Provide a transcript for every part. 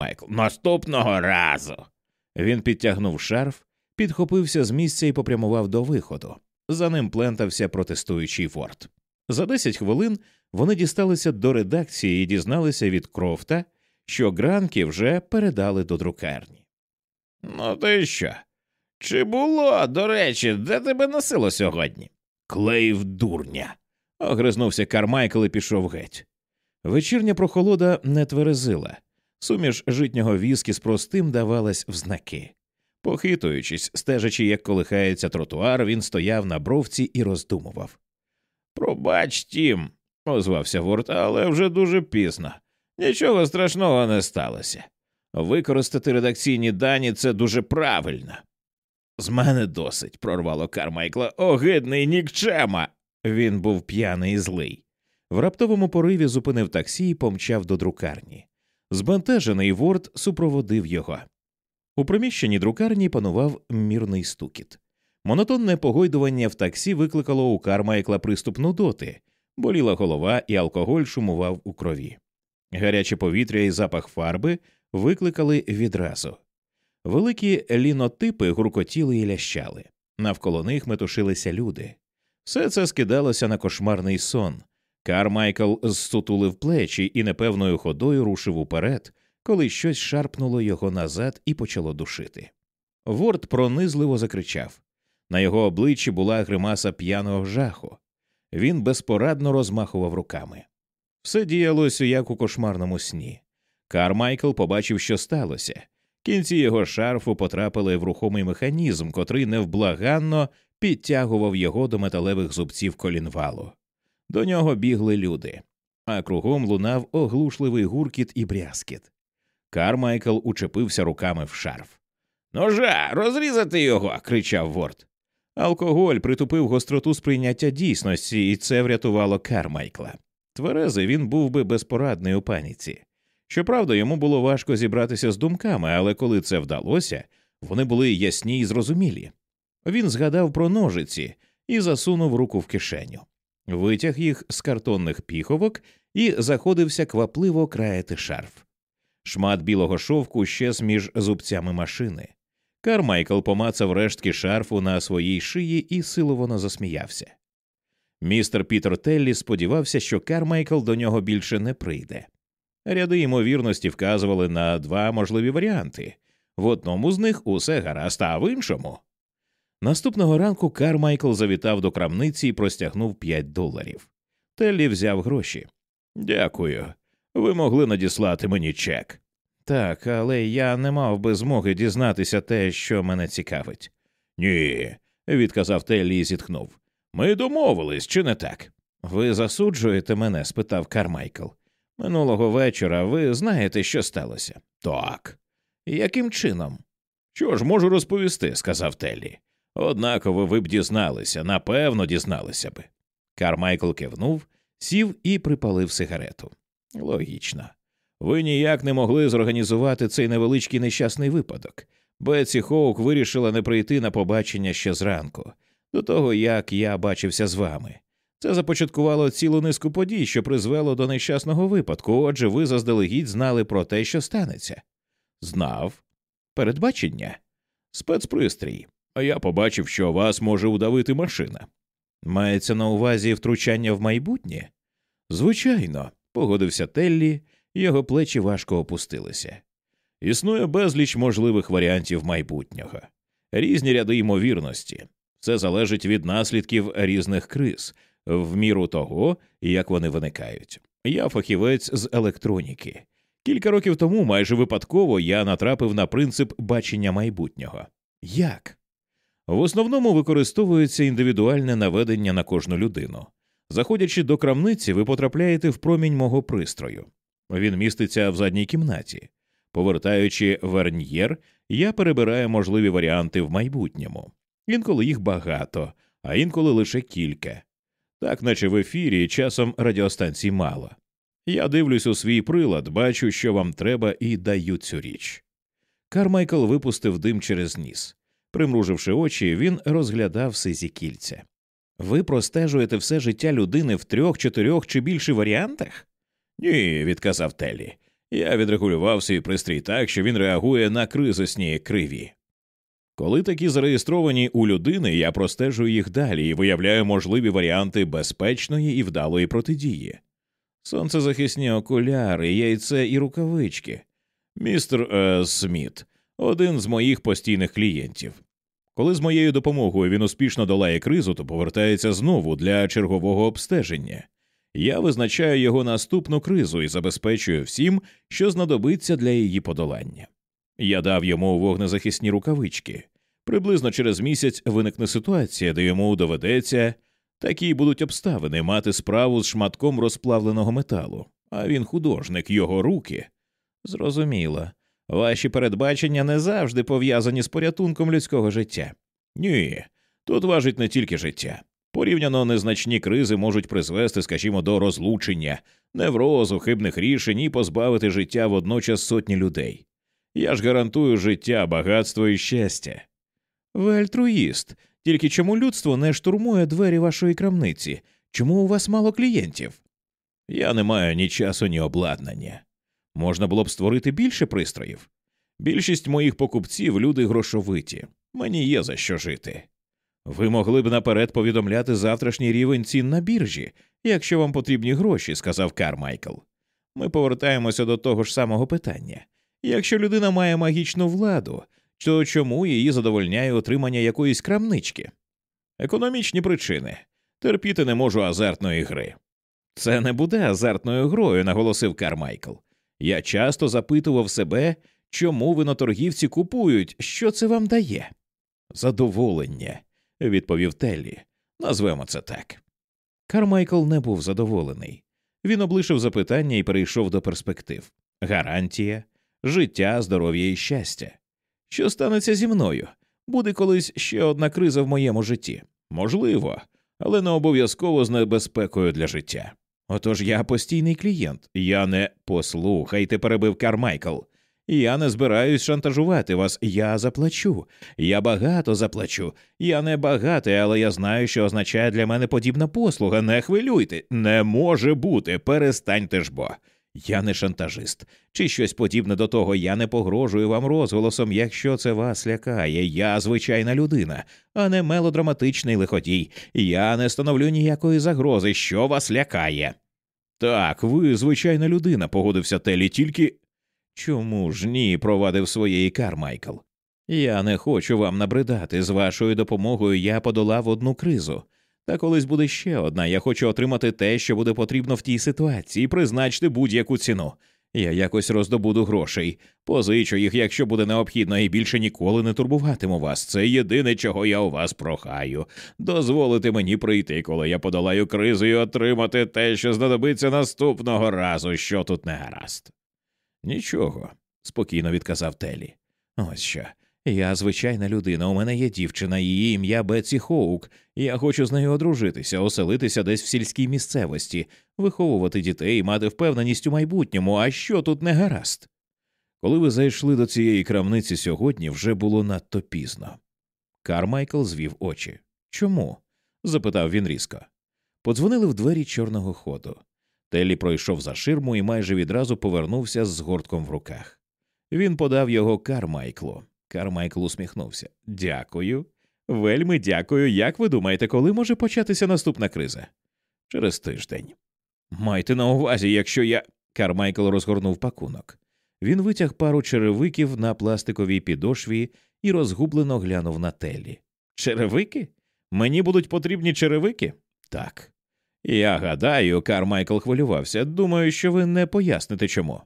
Майкл. Наступного разу. Він підтягнув шарф, підхопився з місця і попрямував до виходу. За ним плентався протестуючий Ворд. За десять хвилин вони дісталися до редакції і дізналися від Крофта, що гранки вже передали до друкарні. Ну, то що? Чи було, до речі, де тебе носило сьогодні? Клеїв дурня. огризнувся Кармайкл і пішов геть. Вечірня прохолода не тверезила. Суміш житнього віскі з простим давалась в знаки. Похитуючись, стежачи, як колихається тротуар, він стояв на бровці і роздумував. Пробач, тім, озвався Ворд, але вже дуже пізно. Нічого страшного не сталося. Використати редакційні дані це дуже правильно. З мене досить, прорвало Кармайкла. Огидний нікчема. Він був п'яний і злий. В раптовому пориві зупинив таксі і помчав до друкарні. Збентежений Ворд супроводив його. У приміщенні друкарні панував мірний стукіт. Монотонне погойдування в таксі викликало у Кармайкла приступ нудоти, боліла голова, і алкоголь шумував у крові. Гаряче повітря і запах фарби викликали відразу. Великі лінотипи гуркотіли і лящали. Навколо них метушилися люди. Все це скидалося на кошмарний сон. Кармайкл зсутулив плечі і непевною ходою рушив уперед, коли щось шарпнуло його назад і почало душити. Ворд пронизливо закричав. На його обличчі була гримаса п'яного жаху. Він безпорадно розмахував руками. Все діялося як у кошмарному сні. Кармайкл побачив, що сталося. Кінці його шарфу потрапили в рухомий механізм, котрий невблаганно підтягував його до металевих зубців колінвалу. До нього бігли люди, а кругом лунав оглушливий гуркіт і брязкіт. Кармайкл учепився руками в шарф. Ножа, розрізати його. кричав Ворд. Алкоголь притупив гостроту сприйняття дійсності, і це врятувало Кармайкла. Тверезий він був би безпорадний у паніці. Щоправда, йому було важко зібратися з думками, але коли це вдалося, вони були ясні і зрозумілі. Він згадав про ножиці і засунув руку в кишеню, витяг їх з картонних піховок і заходився квапливо краяти шарф. Шмат білого шовку щез між зубцями машини. Кармайкл помацав рештки шарфу на своїй шиї і силовано засміявся. Містер Пітер Теллі сподівався, що Кармайкл до нього більше не прийде. Ряди ймовірності вказували на два можливі варіанти в одному з них усе гаразд, а в іншому. Наступного ранку Кармайкл завітав до крамниці і простягнув п'ять доларів. Теллі взяв гроші. Дякую. Ви могли надіслати мені чек. Так, але я не мав би змоги дізнатися те, що мене цікавить. Ні, відказав Теллі і зітхнув. Ми домовились, чи не так? Ви засуджуєте мене? спитав Кармайкл. Минулого вечора ви знаєте, що сталося? Так. Яким чином? Що ж можу розповісти, сказав Теллі. Однаково ви б дізналися, напевно, дізналися би. Кармайкл кивнув, сів і припалив сигарету. Логічно. Ви ніяк не могли зорганізувати цей невеличкий нещасний випадок. Беці Хоук вирішила не прийти на побачення ще зранку, до того як я бачився з вами. Це започаткувало цілу низку подій, що призвело до нещасного випадку. Отже, ви заздалегідь знали про те, що станеться. Знав. Передбачення, спецпристрій. А я побачив, що вас може удавити машина. Мається на увазі втручання в майбутнє? Звичайно, погодився Теллі, його плечі важко опустилися. Існує безліч можливих варіантів майбутнього, різні ряди ймовірності. Це залежить від наслідків різних криз, в міру того, як вони виникають. Я фахівець з електроніки. Кілька років тому майже випадково я натрапив на принцип бачення майбутнього. Як? В основному використовується індивідуальне наведення на кожну людину. Заходячи до крамниці, ви потрапляєте в промінь мого пристрою. Він міститься в задній кімнаті. Повертаючи верньєр, я перебираю можливі варіанти в майбутньому. Інколи їх багато, а інколи лише кілька. Так, наче в ефірі часом радіостанцій мало. Я дивлюсь у свій прилад, бачу, що вам треба, і даю цю річ. Кармайкл випустив дим через ніс. Примруживши очі, він розглядав сизі кільця. Ви простежуєте все життя людини в трьох, чотирьох чи більше варіантах? Ні, відказав Телі. Я відрегулював свій пристрій так, що він реагує на кризисні криві. Коли такі зареєстровані у людини, я простежую їх далі і виявляю можливі варіанти безпечної і вдалої протидії. Сонцезахисні окуляри, яйце і рукавички. Містер е, Сміт, один з моїх постійних клієнтів. Коли з моєю допомогою він успішно долає кризу, то повертається знову для чергового обстеження. Я визначаю його наступну кризу і забезпечую всім, що знадобиться для її подолання. Я дав йому вогнезахисні рукавички. Приблизно через місяць виникне ситуація, де йому доведеться такі будуть обставини мати справу з шматком розплавленого металу, а він художник, його руки. Зрозуміло. Ваші передбачення не завжди пов'язані з порятунком людського життя. Ні, тут важить не тільки життя. Порівняно незначні кризи можуть призвести, скажімо, до розлучення, неврозу, хибних рішень і позбавити життя водночас сотні людей. Я ж гарантую життя, багатство і щастя. Ви альтруїст, тільки чому людство не штурмує двері вашої крамниці? Чому у вас мало клієнтів? Я не маю ні часу, ні обладнання. Можна було б створити більше пристроїв. Більшість моїх покупців люди грошовиті, мені є за що жити. Ви могли б наперед повідомляти завтрашній рівень цін на біржі, якщо вам потрібні гроші, сказав Кармайкл. Ми повертаємося до того ж самого питання. Якщо людина має магічну владу, то чому її задовольняє отримання якоїсь крамнички? Економічні причини терпіти не можу азартної гри. Це не буде азартною грою, наголосив Кармайкл. Я часто запитував себе, чому виноторгівці купують, що це вам дає? Задоволення, відповів Теллі. Назвемо це так. Кармайкл не був задоволений. Він облишив запитання і перейшов до перспектив гарантія, життя, здоров'я і щастя. Що станеться зі мною? Буде колись ще одна криза в моєму житті. Можливо, але не обов'язково з небезпекою для життя. Отож я постійний клієнт, я не послухайте, перебив Кармайкл. Я не збираюсь шантажувати вас, я заплачу. Я багато заплачу. Я не багатий, але я знаю, що означає для мене подібна послуга. Не хвилюйте, не може бути. Перестаньте ж бо. Я не шантажист, чи щось подібне до того. Я не погрожую вам розголосом, якщо це вас лякає. Я звичайна людина, а не мелодраматичний лиходій. Я не становлю ніякої загрози, що вас лякає. Так, ви звичайна людина, погодився Телі, тільки. Чому ж ні, провадив своєї Кармайкл. Я не хочу вам набридати. З вашою допомогою я подолав одну кризу. Та колись буде ще одна. Я хочу отримати те, що буде потрібно в тій ситуації, призначте будь-яку ціну. Я якось роздобуду грошей, позичу їх, якщо буде необхідно, і більше ніколи не турбуватиму вас. Це єдине, чого я у вас прохаю. Дозволите мені прийти, коли я подолаю кризу, і отримати те, що знадобиться наступного разу, що тут не гаразд. Нічого, спокійно відказав Телі. Ось що. Я звичайна людина, у мене є дівчина, її ім'я Бетсі Хоук. Я хочу з нею одружитися, оселитися десь в сільській місцевості, виховувати дітей, мати впевненість у майбутньому, а що тут не гаразд. Коли ви зайшли до цієї крамниці сьогодні, вже було надто пізно. Кармайкл звів очі. Чому? запитав він різко. Подзвонили в двері чорного ходу. Теллі пройшов за ширму і майже відразу повернувся з згортком в руках. Він подав його Кармайклу. Кармайкл усміхнувся. Дякую. Вельми дякую. Як ви думаєте, коли може початися наступна криза? Через тиждень. Майте на увазі, якщо я. Кармайкл розгорнув пакунок. Він витяг пару черевиків на пластиковій підошві і розгублено глянув на телі. Черевики? Мені будуть потрібні черевики? Так. Я гадаю, Кармайкл хвилювався. Думаю, що ви не поясните чому.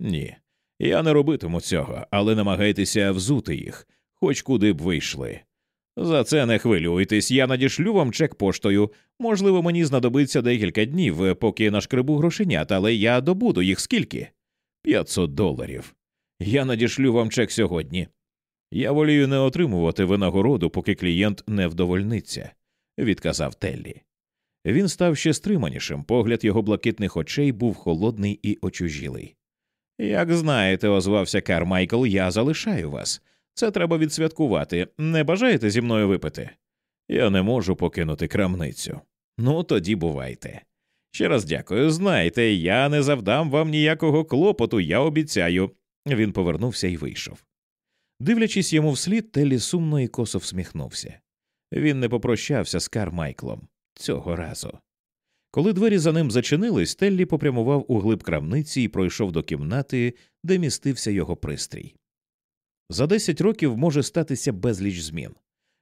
Ні. Я не робитиму цього, але намагайтеся взути їх, хоч куди б ви йшли. За це не хвилюйтесь, я надішлю вам чек поштою. Можливо, мені знадобиться декілька днів, поки нашкребу грошенят, але я добуду їх скільки? П'ятсот доларів. Я надішлю вам чек сьогодні. Я волію не отримувати винагороду, поки клієнт не вдовольниться, відказав Теллі. Він став ще стриманішим, погляд його блакитних очей був холодний і очужілий. Як знаєте, озвався Кармайкл, я залишаю вас. Це треба відсвяткувати. Не бажаєте зі мною випити? Я не можу покинути крамницю. Ну, тоді бувайте. Ще раз дякую. Знайте, я не завдам вам ніякого клопоту, я обіцяю. Він повернувся і вийшов. Дивлячись йому вслід, Теллі сумно і косо всміхнувся. Він не попрощався з Кармайклом цього разу. Коли двері за ним зачинились, Теллі попрямував у глиб крамниці і пройшов до кімнати, де містився його пристрій. За десять років може статися безліч змін.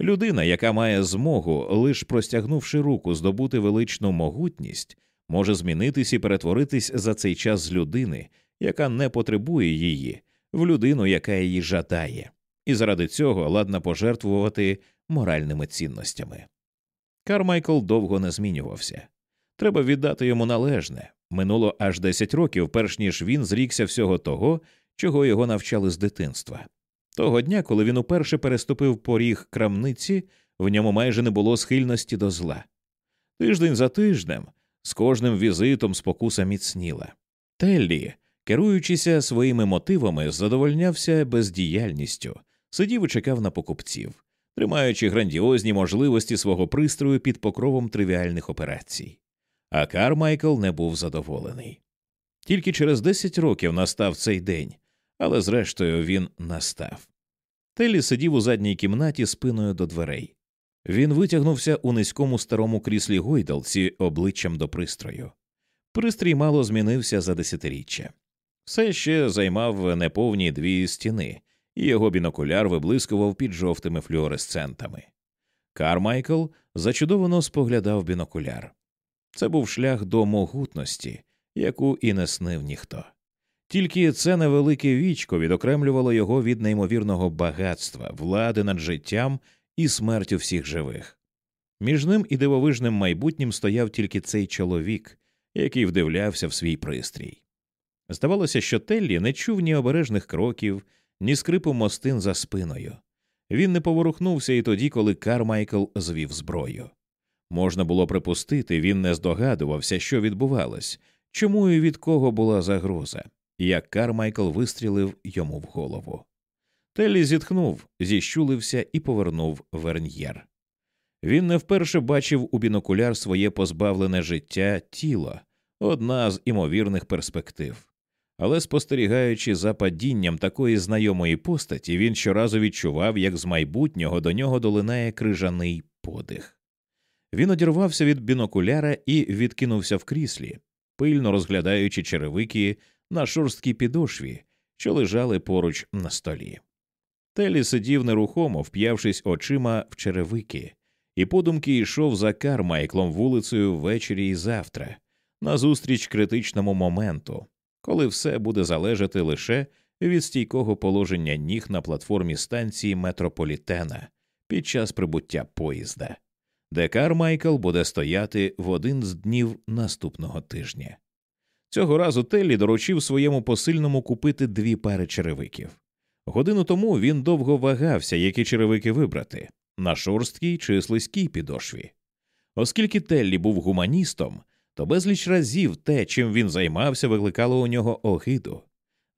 Людина, яка має змогу, лиш простягнувши руку, здобути величну могутність, може змінитись і перетворитись за цей час з людини, яка не потребує її, в людину, яка її жадає, і заради цього ладна пожертвувати моральними цінностями. Кармайкл довго не змінювався. Треба віддати йому належне. Минуло аж 10 років, перш ніж він зрікся всього того, чого його навчали з дитинства. Того дня, коли він уперше переступив поріг крамниці, в ньому майже не було схильності до зла. Тиждень за тижнем, з кожним візитом спокуса міцніла. Теллі, керуючися своїми мотивами, задовольнявся бездіяльністю, сидів і чекав на покупців, тримаючи грандіозні можливості свого пристрою під покровом тривіальних операцій. А Кармайкл не був задоволений. Тільки через десять років настав цей день, але зрештою він настав. Теллі сидів у задній кімнаті спиною до дверей. Він витягнувся у низькому старому кріслі гойдалці обличчям до пристрою. Пристрій мало змінився за десятиріччя. Все ще займав неповні дві стіни, і його бінокуляр виблискував під жовтими флюоресцентами. Кармайкл зачудовано споглядав бінокуляр. Це був шлях до могутності, яку і не снив ніхто. Тільки це невелике вічко відокремлювало його від неймовірного багатства, влади над життям і смертю всіх живих. Між ним і дивовижним майбутнім стояв тільки цей чоловік, який вдивлявся в свій пристрій. Здавалося, що Теллі не чув ні обережних кроків, ні скрипу мостин за спиною. Він не поворухнувся і тоді, коли Кармайкл звів зброю. Можна було припустити, він не здогадувався, що відбувалось, чому і від кого була загроза, як Кармайкл вистрілив йому в голову. Теллі зітхнув, зіщулився і повернув верньєр. Він не вперше бачив у бінокуляр своє позбавлене життя тіло, одна з імовірних перспектив. Але спостерігаючи за падінням такої знайомої постаті, він щоразу відчував, як з майбутнього до нього долинає крижаний подих. Він одірвався від бінокуляра і відкинувся в кріслі, пильно розглядаючи черевики на шорсткій підошві, що лежали поруч на столі. Телі сидів нерухомо, вп'явшись очима в черевики, і подумки йшов за Кармайклом вулицею ввечері і завтра, назустріч критичному моменту, коли все буде залежати лише від стійкого положення ніг на платформі станції метрополітена під час прибуття поїзда, де Кармайкл буде стояти в один з днів наступного тижня. Цього разу Теллі доручив своєму посильному купити дві пари черевиків. Годину тому він довго вагався, які черевики вибрати на шорсткій чи слизькій підошві. Оскільки Теллі був гуманістом, то безліч разів те, чим він займався, викликало у нього огиду.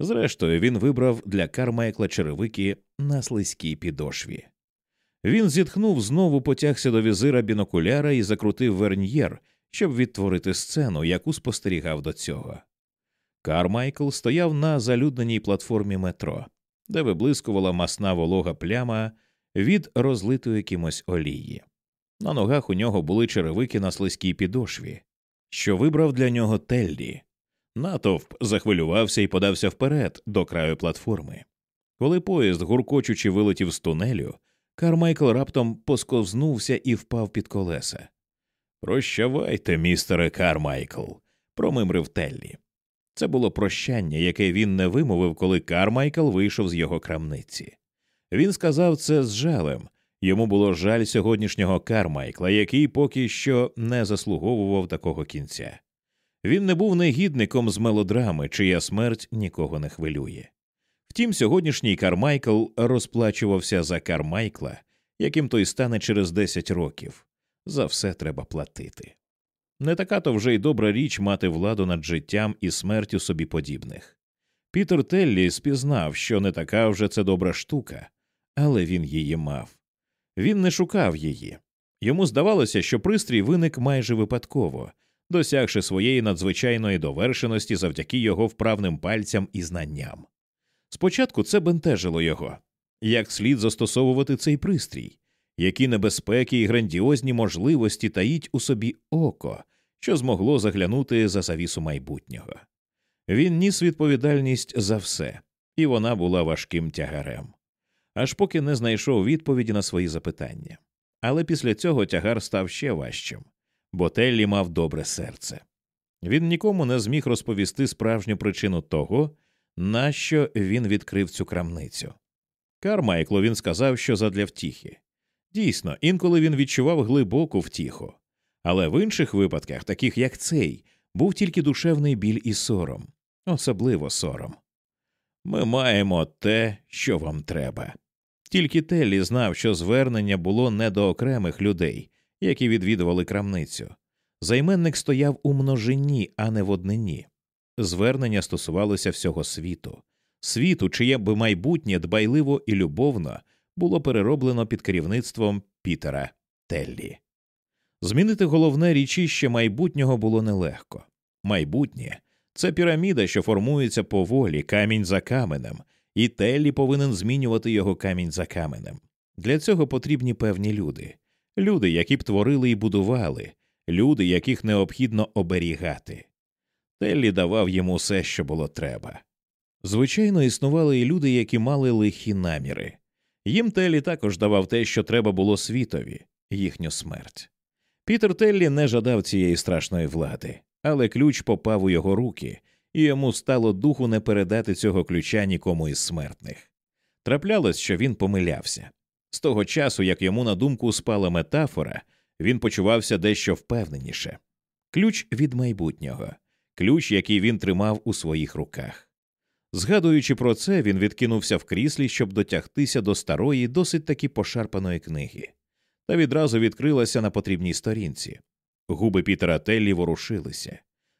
Зрештою, він вибрав для Кармайкла черевики на слизькій підошві. Він зітхнув, знову потягся до візира бінокуляра і закрутив верньєр, щоб відтворити сцену, яку спостерігав до цього. Кармайкл стояв на залюдненій платформі метро, де виблискувала масна волога пляма від розлитої кимось олії. На ногах у нього були черевики на слизькій підошві, що вибрав для нього Теллі. Натовп захвилювався і подався вперед до краю платформи. Коли поїзд, гуркочучи, вилетів з тунелю, Кармайкл раптом посковзнувся і впав під колеса. Прощавайте, містере Кармайкл, промимрив Теллі. Це було прощання, яке він не вимовив, коли Кармайкл вийшов з його крамниці. Він сказав це з жалем. Йому було жаль сьогоднішнього Кармайкла, який поки що не заслуговував такого кінця. Він не був негідником з мелодрами, чия смерть нікого не хвилює. Втім, сьогоднішній Кармайкл розплачувався за Кармайкла, яким той стане через 10 років. За все треба платити. Не така то вже й добра річ мати владу над життям і смертю собі подібних. Пітер Теллі спізнав, що не така вже це добра штука, але він її мав. Він не шукав її. Йому здавалося, що пристрій виник майже випадково, досягши своєї надзвичайної довершеності завдяки його вправним пальцям і знанням. Спочатку це бентежило його як слід застосовувати цей пристрій, які небезпеки і грандіозні можливості таїть у собі око, що змогло заглянути за завісу майбутнього. Він ніс відповідальність за все, і вона була важким тягарем, аж поки не знайшов відповіді на свої запитання. Але після цього тягар став ще важчим, бо Теллі мав добре серце. Він нікому не зміг розповісти справжню причину того, нащо він відкрив цю крамницю. Кармайклу він сказав, що задля втіхи. Дійсно, інколи він відчував глибоку втіху, але в інших випадках, таких як цей, був тільки душевний біль і сором, особливо сором. Ми маємо те, що вам треба. Тільки Теллі знав, що звернення було не до окремих людей, які відвідували крамницю. Займенник стояв у множині, а не в однині. Звернення стосувалося всього світу, світу, чиє б майбутнє дбайливо і любовно було перероблено під керівництвом Пітера Теллі. Змінити головне річище майбутнього було нелегко. Майбутнє це піраміда, що формується поволі, камінь за каменем, і Теллі повинен змінювати його камінь за каменем. Для цього потрібні певні люди, люди, які б творили і будували, люди, яких необхідно оберігати. Теллі давав йому все, що було треба. Звичайно, існували і люди, які мали лихі наміри. Їм Теллі також давав те, що треба було світові, їхню смерть. Пітер Теллі не жадав цієї страшної влади, але ключ попав у його руки, і йому стало духу не передати цього ключа нікому із смертних. Траплялось, що він помилявся. З того часу, як йому на думку спала метафора, він почувався дещо впевненіше ключ від майбутнього, ключ, який він тримав у своїх руках. Згадуючи про це, він відкинувся в кріслі, щоб дотягтися до старої, досить таки пошарпаної книги, та відразу відкрилася на потрібній сторінці. Губи Пітера Теллі ворушилися.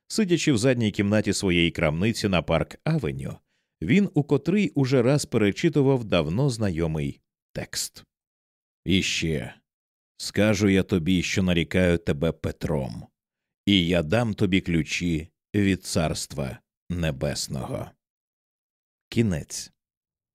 Сидячи в задній кімнаті своєї крамниці на парк Авеню, він у котрий уже раз перечитував давно знайомий текст. І ще скажу я тобі, що нарікаю тебе Петром, і я дам тобі ключі від Царства Небесного. Кінець.